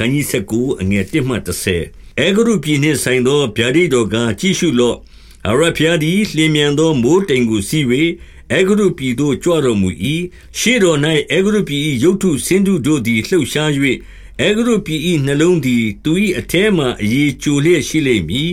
ခန်းကြီး19အငယ်1မှ30အဲဂရုပြည်နှင့်ဆိုင်သောဗျာဒိတ်တော်ကကြည့်ရှုလော့အရဖျားသည်လျင်မြန်သောမိုးတိမ်ကိုစီး၍အဲဂရုပြည်သို့ကြွတော်မူ၏ရှေ့တော်၌အဲဂရုပြည်၏ရုတ်ထုဆင်းထုတို့သည်လှုပ်ရှား၍အဲဂရုပြည်၏နှလုံးသည်သူ၏အထဲမှအရေးကြိုလျက်ရှိလိမ့်မည်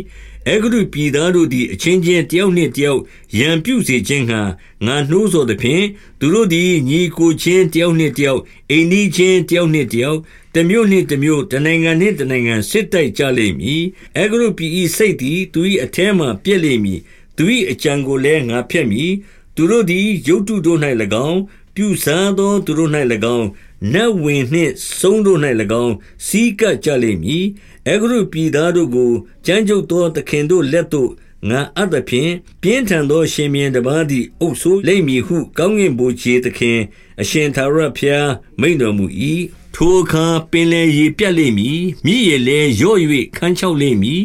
အဲဂရုပြည်သားတို့သည်အချင်းချင်းတယောက်နှင့်တယောက်ရန်ပြုစေခြင်းငှာငါနှိုးဆော်သဖြင့်သူတို့သည်ညီကိုချင်းတယောက်နှင့်တယောက်အိမ်နီးချင်းတယောက်နှင့်တယောက် တမျိုးနှင့်တမျိုးတနိုင်ငံနှင့်တနိုင်ငံစစ်တိုက်ကြလိမ့်မည်အဲဂရုပြည်၏စိတ်သည်သူ၏အထဲမှပြည့်လိမ့်မည်သူ၏အကြံကိုလည်းငါဖျက်မည်သူတို့သည်ရုတ်တုတို့၌၎င်းပြုစားသောသူတို့၌၎င်းနတ်ဝင်နှင့်ဆုံးတို့၌၎င်းစီးကပ်ကြလိမ့်မည်အဲဂရုပြည်သားတို့ကိုကြမ်းကြုတ်သောသခင်တို့လက်သို့ငါအပ်သဖြင့်ပြင်းထန်သောရှင်မြင်းတပါးသည်အုပ်ဆိုးလိမ့်မည်ဟုကောင်းကင်ဘုရားသခင် အရှင်သာရဖျားမိန်တော်မူ၏ ထိုအခါပင်လေရေပြတ်လိမ့်မည်မြည်ရလေရော့၍ခန်းချောက်လိမ့်မည်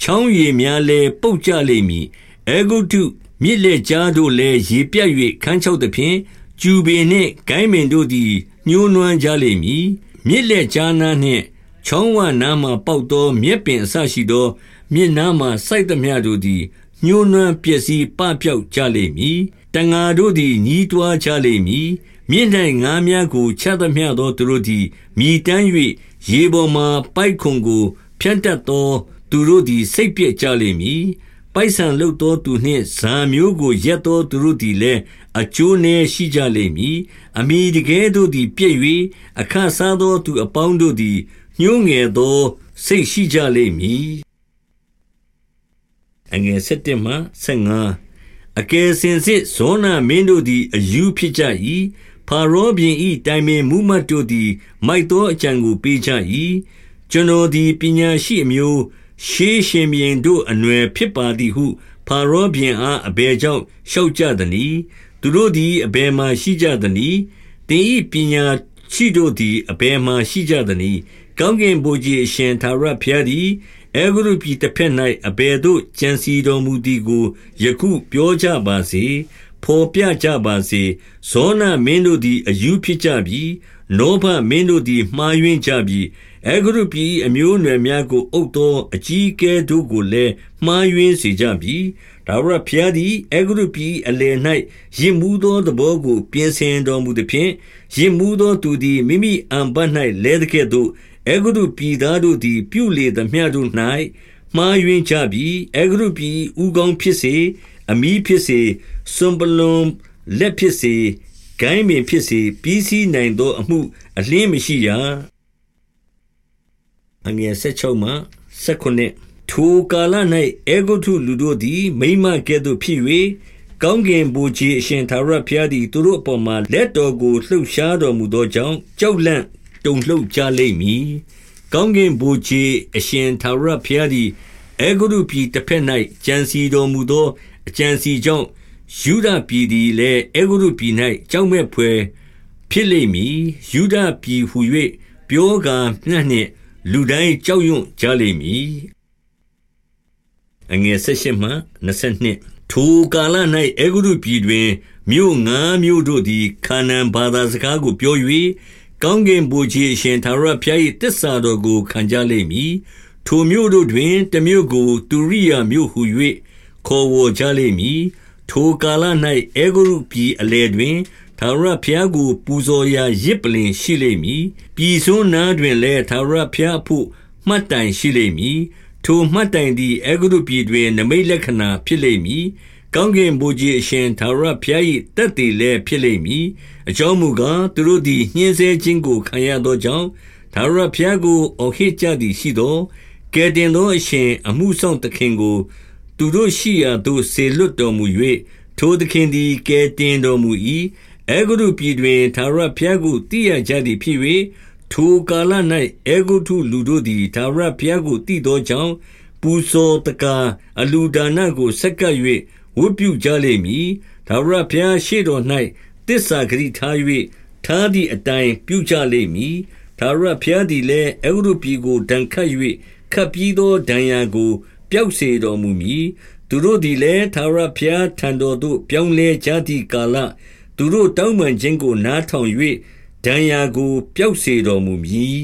ချောင်းရည်များလည်းပုတ်ကြလိမ့်မည်အေဂုတုမြစ်လက်ကြားတို့လည်းရေပြတ်၍ခန်းချောက်သဖြင့်ကျူပင်နှင့်ဂိုင်းပင်တို့သည်ညှိုးနွမ်းကြလိမ့်မည်မြစ်လက်ကြားနားနှင့်ချောင်းဝနားမှပေါက်သောမြက်ပင်အဆရှိသောမြစ်နားမှစိုက်သမျှတို့သည်ညှိုးနွမ်းပျက်စီးပပျောက်ကြလိမ့်မည်တငါတို့သည်ညီးတွားကြလိမ့်မည် မြင့်၌ငါးများကိုချသမျှသောသူတို့သည်မြည်တမ်း၍ရေပေါ်မှပိုက်ခွန်ကို ဖြန့်တတ်သော သူတို့သည် စိတ်ပြည့်ကြလိမ့်မည်ပိုက်ဆံလုတ်သောသူနှင့်ဇာမျိုးကိုရက်သောသူတို့သည်လည်းအကျိုးနည်းရှိကြလိမ့်မည်အမိတကယ်တို့သည် ပြည့်၍အခဆားသောသူအပေါင်းတို့သည်ညှိုးငယ်သောစိတ်ရှိကြလိမ့်မည်အငယ်7မှ15အကယ်စင်စစ်ဇောနာမင်းတို့သည်အယူဖြစ်ကြ၏ ဖာရောဘင်ဤတိုင်ပင်မူမတ်တို့သည် မိုက်သောအကြံကိုပေးကြ၏ကျွန်တော်သည်ပညာရှိအမျိုးရှေးရှင်ဘင်တို့အနွယ်ဖြစ်ပါသည်ဟုဖာရောဘင်အားအဘယ်ကြောင့်ရှောက်ကြသနည်းသူတို့သည်အဘယ်မှရှိကြသနည်းတင်ဤပညာရှိတို့သည်အဘယ်မှရှိကြသနည်းကောင်းကင်ဘုရားအရှင်သာရဖျားသည်အေဂရုပြည်တစ်ဖက်၌အဘယ်သို့ကြံစီတော်မူသည်ကိုယခုပြောကြပါစေ ဖော်ပြကြပါစေဇောနမင်းတို့သည် အယူဖြစ်ကြပြီနောဘမင်းတို့သည်မှားယွင်းကြပြီအေဂရုပြည်အမျိုးအနွယ်များကို အုပ်သောအကြီးအကဲတို့ကိုလည်းမှားယွင်းစေကြပြီဒါဝရဖျားသည်အေဂရုပြည်အလယ်၌ရင်မှုသောသဘောကို ပြင်ဆင်တော်မူသည်ဖြင့်ရင်မှုသောသူသည်မိမိအံပတ်၌လဲတဲ့ကဲ့သို့အေဂရုပြည်သားတို့သည် ပြုလေသမျှတို့၌မှားယွင်းကြပြီအေဂရုပြည်ဥကောင်းဖြစ်စေအမီးဖြစ်စေစွန်ပလွန်လက်ဖြစ်စေဂိုင်းပင်ဖြစ်စေပြီးစီးနိုင်သောအမှုအလင်းမရှိရအငယ်16မှ19ထိုကာလ၌အေဂုထုလူတို့သည်မိမကဲ့သို့ဖြစ်၍ကောင်းကင်ဘုရားအရှင်သာရဘုရားသည်သူတို့အပေါ်မှာလက်တော်ကိုလှုပ်ရှားတော်မူသောကြောင့်ကြောက်လန့်တုန်လှုပ်ကြလိမ့်မည်။ကောင်းကင်ဘုရားအရှင်သာရဘုရားသည်အေဂုရုပြည်တစ်ဖက်၌ကြံစီတော်မူသော အကြံစီကြောင့်ယူဒပြည်သည်လည်းအေဂုရုပြည်၌ကြောက်မဲ့ဖွယ်ဖြစ်လိမ့်မည်။ယူဒပြည်ဟူ၍ပြောကာမျှနှင့်လူတိုင်းကြောက်ရွံ့ကြလိမ့်မည်။အငယ်၁၈မှ22ထိုကာလ၌အေဂုရုပြည်တွင်မြို့ငါးမြို့တို့သည်ခါနန်ဘာသာစကားကိုပြော၍ကောင်းကင်ဘုရားအရှင်သာရဘုရား၏တစ္ဆာတော်ကိုခံကြလိမ့်မည်။ထိုမြို့တို့တွင်တမြို့ကိုတူရိယာမြို့ဟု၍ ခေါ်ဝေါ်ကြလိမ့်မည်။ထိုကာလ၌အေဂုရုပြည်အလယ်တွင်ထာဝရဘုရားကို ပူဇော်ရာရစ်ပလင်ရှိလိမ့်မည်။ပြည်စွန်းနားတွင်လည်းထာဝရဘုရားအဖို့မှတ်တိုင်ရှိလိမ့်မည်။ထိုမှတ်တိုင်သည်အေဂုရုပြည်တွင် နမိတ်လက္ခဏာဖြစ်လိမ့်မည်။ကောင်းကင်ဘုရားအရှင်ထာဝရဘုရား၏တက်တည်လည်းဖြစ်လိမ့်မည်။အကြောင်းမူကားသူတို့သည်ညှင်းဆဲခြင်းကိုခံရသောကြောင့်ထာဝရဘုရားကိုအော်ဟစ်ကြသည်ရှိသောကဲတင်သောအရှင် အမှုဆောင်သခင်ကို သူတို့ရှိရာသို့ဆေလွတ်တော်မူ၍ထိုသခင်သည်ကဲတင်တော်မူ၏အေဂုရုပြည်တွင်သာရဘုရားကိုတည်ရကြသည်ဖြစ်၍ထိုကာလ၌အေဂုထုလူတို့သည်သာရဘုရားကိုတည်သောကြောင့်ပူဇော်တကာအလူဒါနကိုဆက်ကပ်၍ဝတ်ပြုကြလိမ့်မည်သာရဘုရားရှေ့တော်၌တစ္ဆာဂရိထား၍ထားသည့်အတိုင်းပြုကြလိမ့်မည်သာရဘုရားသည်လည်းအေဂုရုပြည်ကိုဒဏ်ခတ်၍ခတ်ပြီးသောဒဏ်ရာကို ပျောက်စေတော်မူမည်သူတို့သည်လည်းသာရဘုရားထံတော်သို့ပြောင်းလဲကြသည့်ကာလသူတို့တောင်းပန်ခြင်းကိုနားထောင်၍ဒဏ်ရာကိုပျောက်စေတော်မူမည်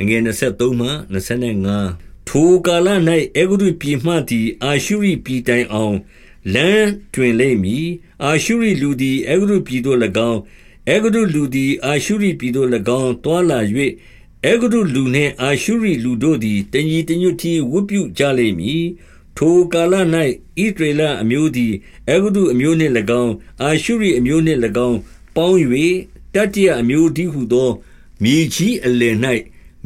အငယ်23မှ25ထိုကာလ၌အေဂုရုပြည်မှသည်အာရှုရိပြည်တိုင်အောင်လမ်းတွင်လိမ့်မည်အာရှုရိလူသည်အေဂုရုပြည်သို့၎င်းအေဂုရုလူသည်အာရှုရိပြည်သို့၎င်းတွာလာ၍ အေဂုရုလူနှင့်အာရှုရိလူတို့သည်တညီတညွတ်တီဝတ်ပြုကြလိမ့်မည်ထိုကာလ၌ဣဒရေလအမျိုးသည်အေဂုရုအမျိုးနှင့်၎င်းအာရှုရိအမျိုးနှင့်၎င်းပေါင်း၍တတ္တရအမျိုးဒီဟုသောမြေကြီးအလယ်၌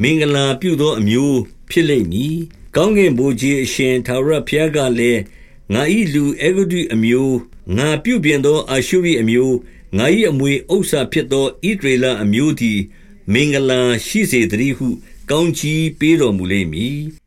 မင်္ဂလာပြုသောအမျိုးဖြစ်လိမ့်မည်။ကောင်းကင်ဘုရားအရှင်သာရဘုရားကလည်းငါ၏လူအေဂုတုအမျိုးငါပြုပြင်သောအာရှုရိအမျိုးငါ၏အမွေဥစ္စာဖြစ်သောဣဒရေလအမျိုးသည် မင်္ဂလာရှိစေတည်းဟု ကောင်းချီးပေးတော်မူလိမ့်မည်။